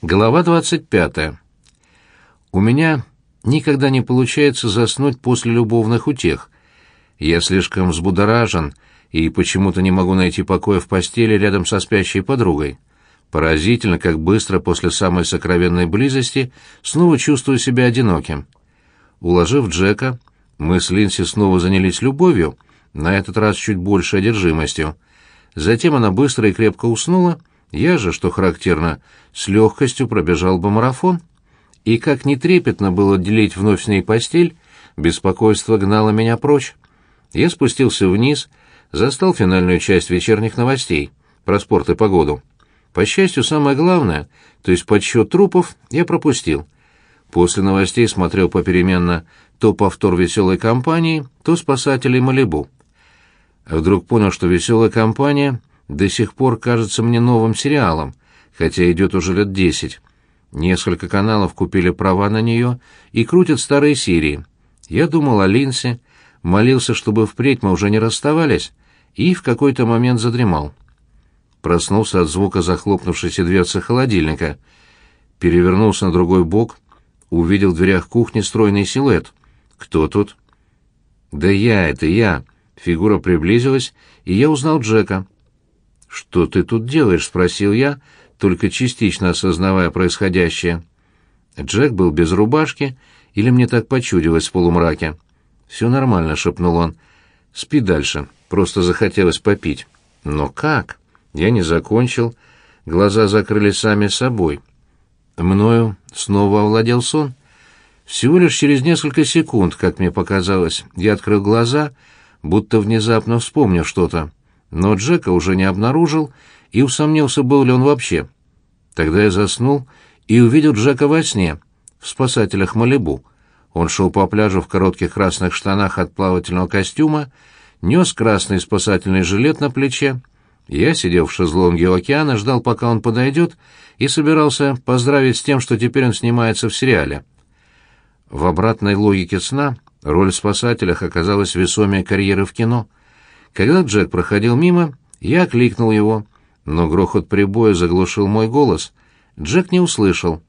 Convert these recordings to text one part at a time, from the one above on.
Глава 25. У меня никогда не получается заснуть после любовных утех. Я слишком взбудоражен и почему-то не могу найти покоя в постели рядом со спящей подругой. Поразительно, как быстро после самой сокровенной близости снова чувствую себя одиноким. Уложив Джека, мы с Линси снова занялись любовью, на этот раз чуть больше одержимостью. Затем она быстро и крепко уснула, я же, что характерно, с легкостью пробежал бы марафон. И как не трепетно было делить вновь с ней постель, беспокойство гнало меня прочь. Я спустился вниз, застал финальную часть вечерних новостей про спорт и погоду. По счастью, самое главное, то есть подсчет трупов, я пропустил. После новостей смотрел попеременно то повтор веселой компании, то спасателей Малибу. Вдруг понял, что веселая компания до сих пор кажется мне новым сериалом, хотя идет уже лет десять. Несколько каналов купили права на нее и крутят старые серии. Я думал о Линсе, молился, чтобы впредь мы уже не расставались, и в какой-то момент задремал. Проснулся от звука захлопнувшейся дверцы холодильника. Перевернулся на другой бок, увидел в дверях кухни стройный силуэт. «Кто тут?» «Да я, это я!» Фигура приблизилась, и я узнал Джека. «Что ты тут делаешь?» — спросил я, только частично осознавая происходящее. Джек был без рубашки, или мне так почудилось в полумраке. «Все нормально», — шепнул он. «Спи дальше. Просто захотелось попить». «Но как?» Я не закончил. Глаза закрылись сами собой. Мною снова овладел сон. Всего лишь через несколько секунд, как мне показалось, я открыл глаза, будто внезапно вспомнив что-то но Джека уже не обнаружил и усомнился, был ли он вообще. Тогда я заснул и увидел Джека во сне, в спасателях Малибу. Он шел по пляжу в коротких красных штанах от плавательного костюма, нес красный спасательный жилет на плече. Я сидел в шезлонге у океана, ждал, пока он подойдет, и собирался поздравить с тем, что теперь он снимается в сериале. В обратной логике сна роль в спасателях оказалась весомее карьеры в кино — когда Джек проходил мимо, я кликнул его, но грохот прибоя заглушил мой голос. Джек не услышал.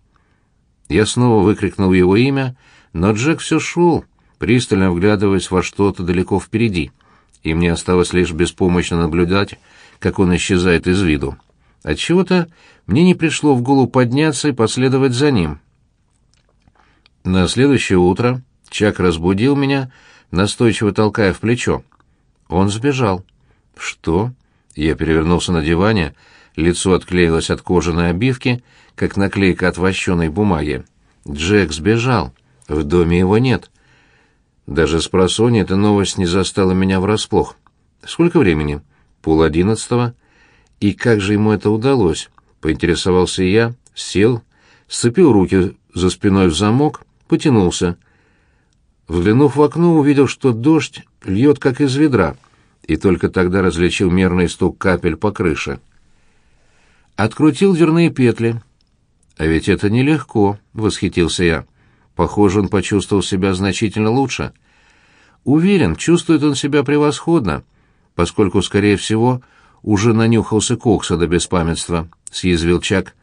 Я снова выкрикнул его имя, но Джек все шел, пристально вглядываясь во что-то далеко впереди, и мне осталось лишь беспомощно наблюдать, как он исчезает из виду. Отчего-то мне не пришло в голову подняться и последовать за ним. На следующее утро Чак разбудил меня, настойчиво толкая в плечо. Он сбежал. Что? Я перевернулся на диване, лицо отклеилось от кожаной обивки, как наклейка от вощеной бумаги. Джек сбежал. В доме его нет. Даже с просони эта новость не застала меня врасплох. Сколько времени? Пол одиннадцатого. И как же ему это удалось? Поинтересовался я, сел, сцепил руки за спиной в замок, потянулся. Взглянув в окно, увидел, что дождь льет как из ведра, и только тогда различил мерный стук капель по крыше. Открутил дверные петли. «А ведь это нелегко», — восхитился я. Похоже, он почувствовал себя значительно лучше. Уверен, чувствует он себя превосходно, поскольку, скорее всего, уже нанюхался кокса до беспамятства, — съязвил Чак.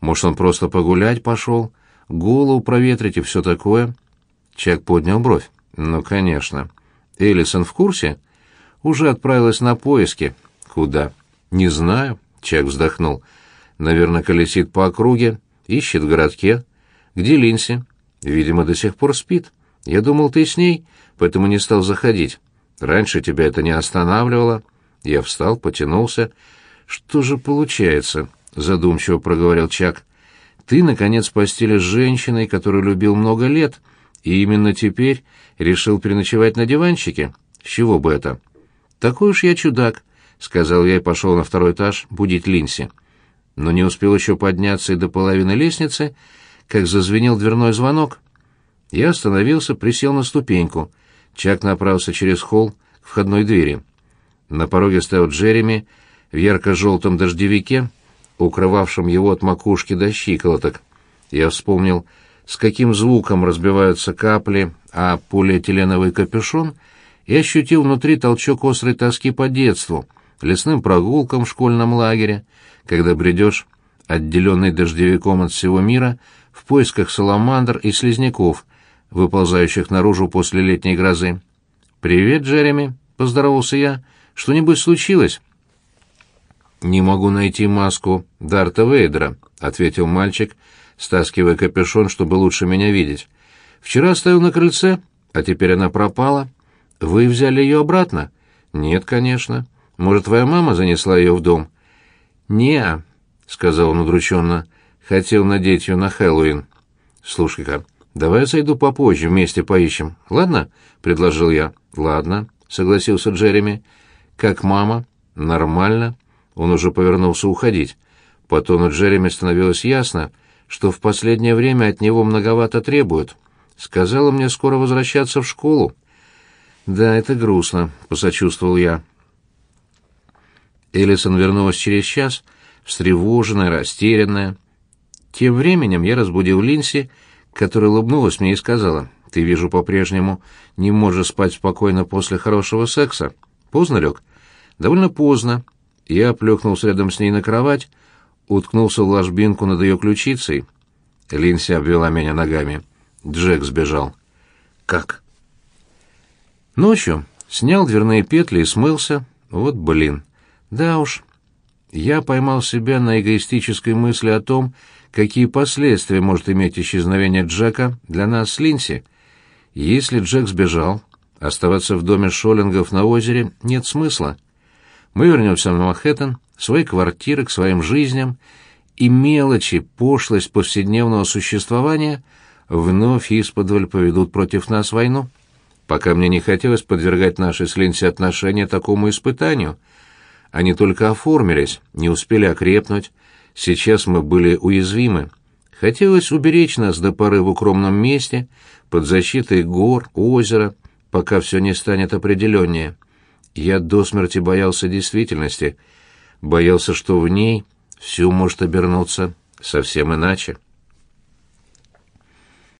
Может, он просто погулять пошел, голову проветрить и все такое? Чак поднял бровь. Ну, конечно. Элисон в курсе? Уже отправилась на поиски. Куда? Не знаю, Чак вздохнул. Наверное, колесит по округе, ищет в городке. Где Линси? Видимо, до сих пор спит. Я думал, ты с ней, поэтому не стал заходить. Раньше тебя это не останавливало. Я встал, потянулся. Что же получается? задумчиво проговорил Чак. Ты наконец постели с женщиной, которую любил много лет, и именно теперь решил переночевать на диванчике. С чего бы это? Такой уж я чудак, сказал я и пошел на второй этаж будить Линси. Но не успел еще подняться и до половины лестницы, как зазвенел дверной звонок. Я остановился, присел на ступеньку. Чак направился через холл к входной двери. На пороге стоял Джереми в ярко-желтом дождевике, укрывавшем его от макушки до щиколоток. Я вспомнил, с каким звуком разбиваются капли, а полиэтиленовый капюшон — и ощутил внутри толчок острой тоски по детству, лесным прогулкам в школьном лагере, когда бредешь отделенный дождевиком от всего мира, в поисках саламандр и слизняков, выползающих наружу после летней грозы. «Привет, Джереми», — поздоровался я. «Что-нибудь случилось?» «Не могу найти маску Дарта Вейдера», — ответил мальчик, стаскивая капюшон, чтобы лучше меня видеть. «Вчера стоял на крыльце, а теперь она пропала. Вы взяли ее обратно?» «Нет, конечно. Может, твоя мама занесла ее в дом?» «Не-а», сказал он удрученно. «Хотел надеть ее на Хэллоуин». «Слушай-ка, давай я зайду попозже, вместе поищем. Ладно?» — предложил я. «Ладно», — согласился Джереми. «Как мама?» «Нормально». Он уже повернулся уходить. По тону Джереми становилось ясно, что в последнее время от него многовато требуют. Сказала мне скоро возвращаться в школу. «Да, это грустно», — посочувствовал я. Элисон вернулась через час, встревоженная, растерянная. Тем временем я разбудил Линси, которая улыбнулась мне и сказала, «Ты, вижу, по-прежнему не можешь спать спокойно после хорошего секса. Поздно лег?» «Довольно поздно». Я плюхнулся рядом с ней на кровать, уткнулся в ложбинку над ее ключицей. Линси обвела меня ногами. Джек сбежал. «Как?» Ночью снял дверные петли и смылся. Вот блин. Да уж. Я поймал себя на эгоистической мысли о том, какие последствия может иметь исчезновение Джека для нас с Линси. Если Джек сбежал, оставаться в доме Шоллингов на озере нет смысла. Мы вернемся в Манхэттен, в свои квартиры, к своим жизням, и мелочи, пошлость повседневного существования вновь исподволь поведут против нас войну. Пока мне не хотелось подвергать наши с Линси отношения такому испытанию. Они только оформились, не успели окрепнуть. Сейчас мы были уязвимы. Хотелось уберечь нас до поры в укромном месте, под защитой гор, озера, пока все не станет определеннее. Я до смерти боялся действительности, боялся, что в ней все может обернуться совсем иначе.